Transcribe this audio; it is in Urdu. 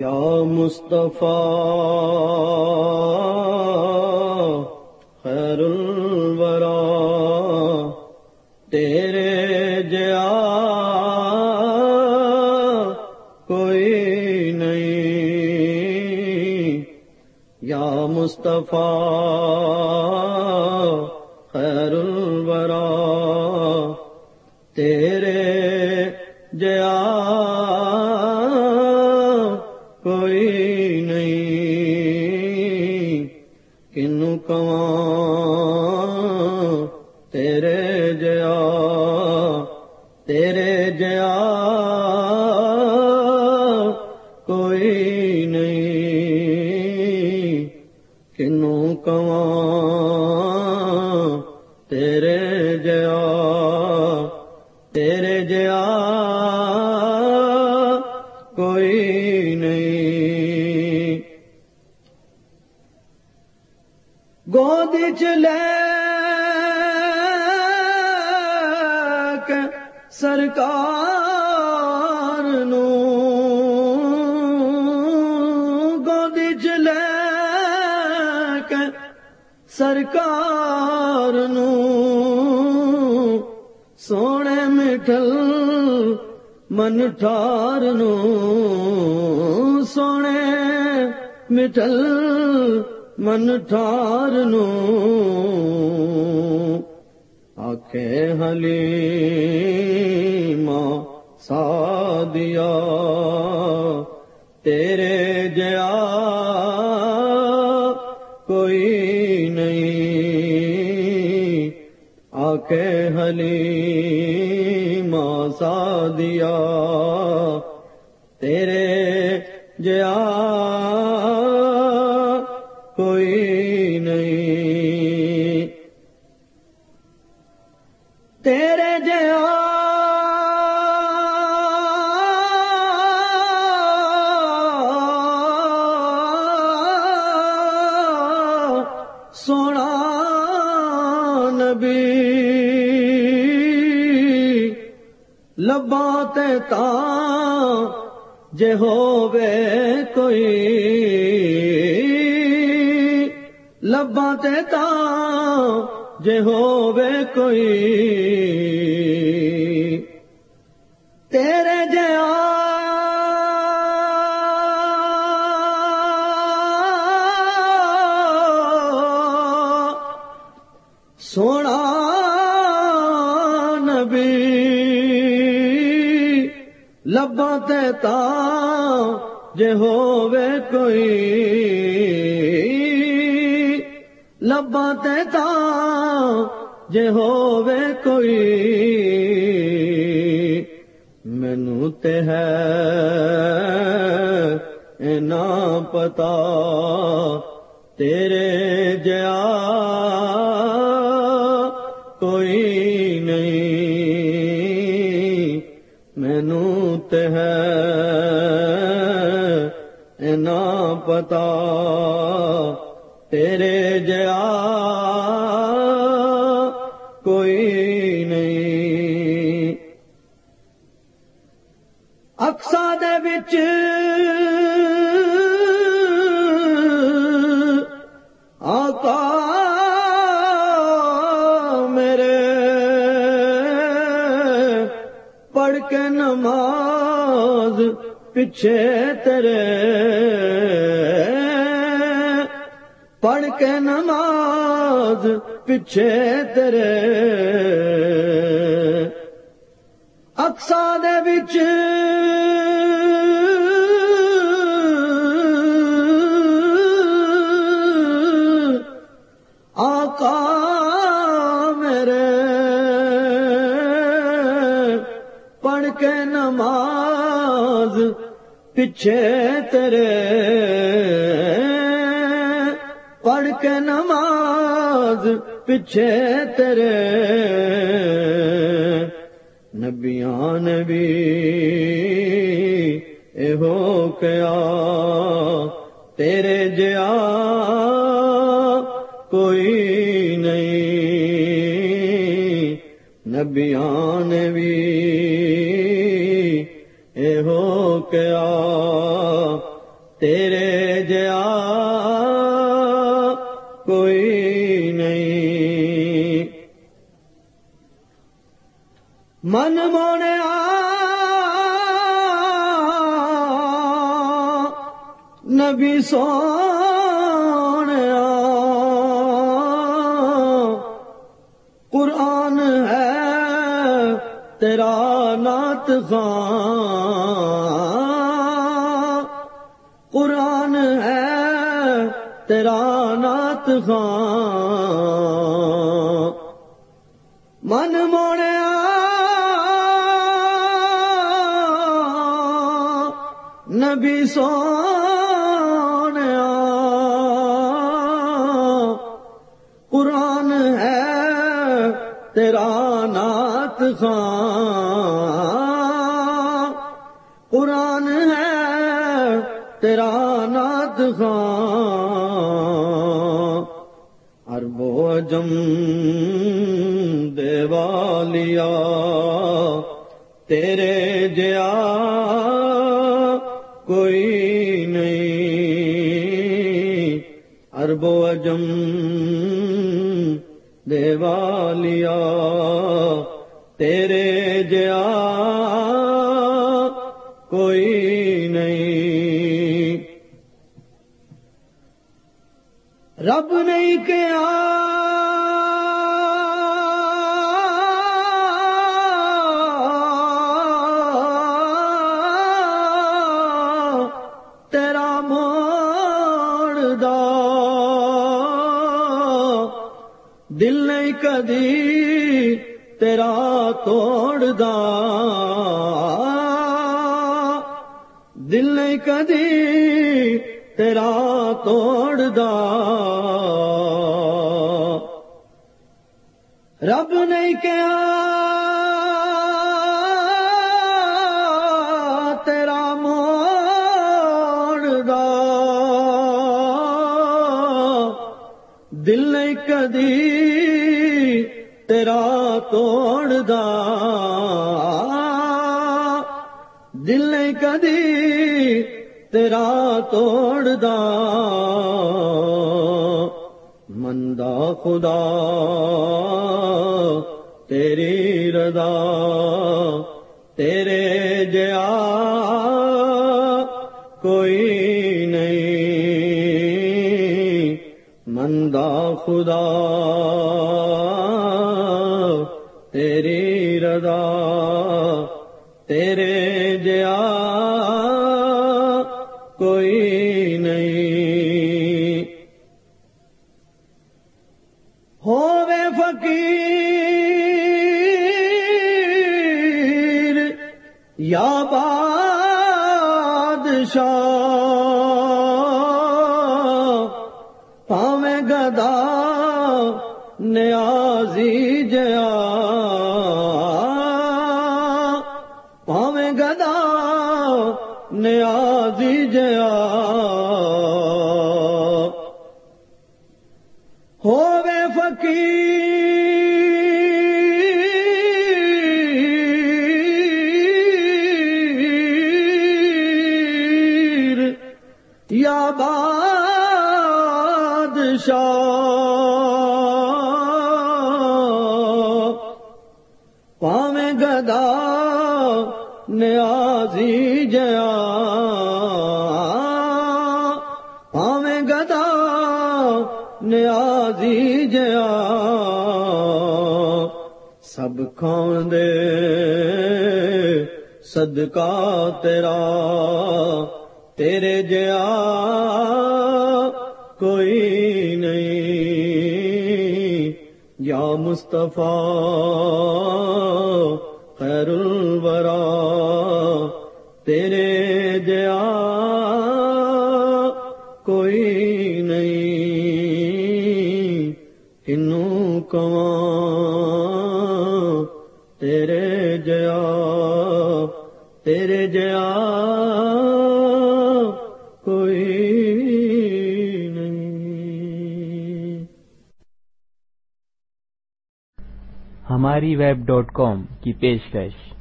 یا مصطفیٰ خیر الورا تیرے جیا کوئی نہیں۔ یا مصطفیٰ خیر الورا تیرے جیا تیرے جیا، کوئی نہیں، کنو کواں تیرے جیا تیرے جیا، کوئی نہیں۔ گود چ لے سرکار نو گود چ لے سرکار نو سونے مٹھل من ٹھار نو سونے مٹھل من ٹھار نو آکھے حلیمہ سادیا تیرے جیا کوئی نہیں۔ آکھے حلیمہ سادیا تیرے جیا لباں تا جے ہووے کوئی۔ لباں تے جے ہووے کوئی۔ تیرے لباں تے جے ہووے کوئی لباں تے جے ہووے کوئی مینو تے ہے اینا پتا تیرے جیا کوئی مینو ہے اینا پتا تیرے جیا کوئی نہیں۔ اکسا دے بچ پیچھے تیرے پڑھ کے نماز پیچھے تیرے اکسا دے وچ آقا پیچھے تیرے پڑھ کے نماز پیچھے تیرے نبیاں نبی ہو کیا تیرے جیا کوئی نہیں، نبیاں نبی ہو کیا تیرے جیا کوئی نہیں۔ من مونے نبی سونے قرآن ہے تیرا نات خان قرآن ہے، تیرا نات خان من موڑیا، نبی سونے قرآن ہے، تیرا نات خان تیرا نات خان اربو جم دیوالیا تیرے جیا کوئی نہیں اربو اجم دیوالیا تیرے جیا رب نہیں کیا۔ تیرا موڑ دل نہیں کدی تیرا توڑ دا۔ دل نہیں کدی تیرا توڑ دا۔ رب نہیں کیا تیرا موڑ دا۔ دل نہیں کدی تیرا توڑ دا۔ دل نہیں کدی تیرا توڑ دا۔ مندا خدا، تیری رضا، تیرے جیا۔ کوئی نہیں، مندا خدا، تیری رضا، تیرے ہووے فقیر یا بادشاہ پاویں گدا نیازی جیا۔ پاویں گدا نیازی جیا۔ بادشاہ پاویں گدا نیازی جیا پاویں گدا نیازی جیا سب کھان دے صدقہ تیرا تیرے جیا کوئی نہیں۔ یا مصطفیٰ خیر الورا، تیرے جیا کوئی نہیں۔ کنوں کواں تیرے جیا تیرے جیا ہماری ویب ڈاٹ کام کی پیشکش۔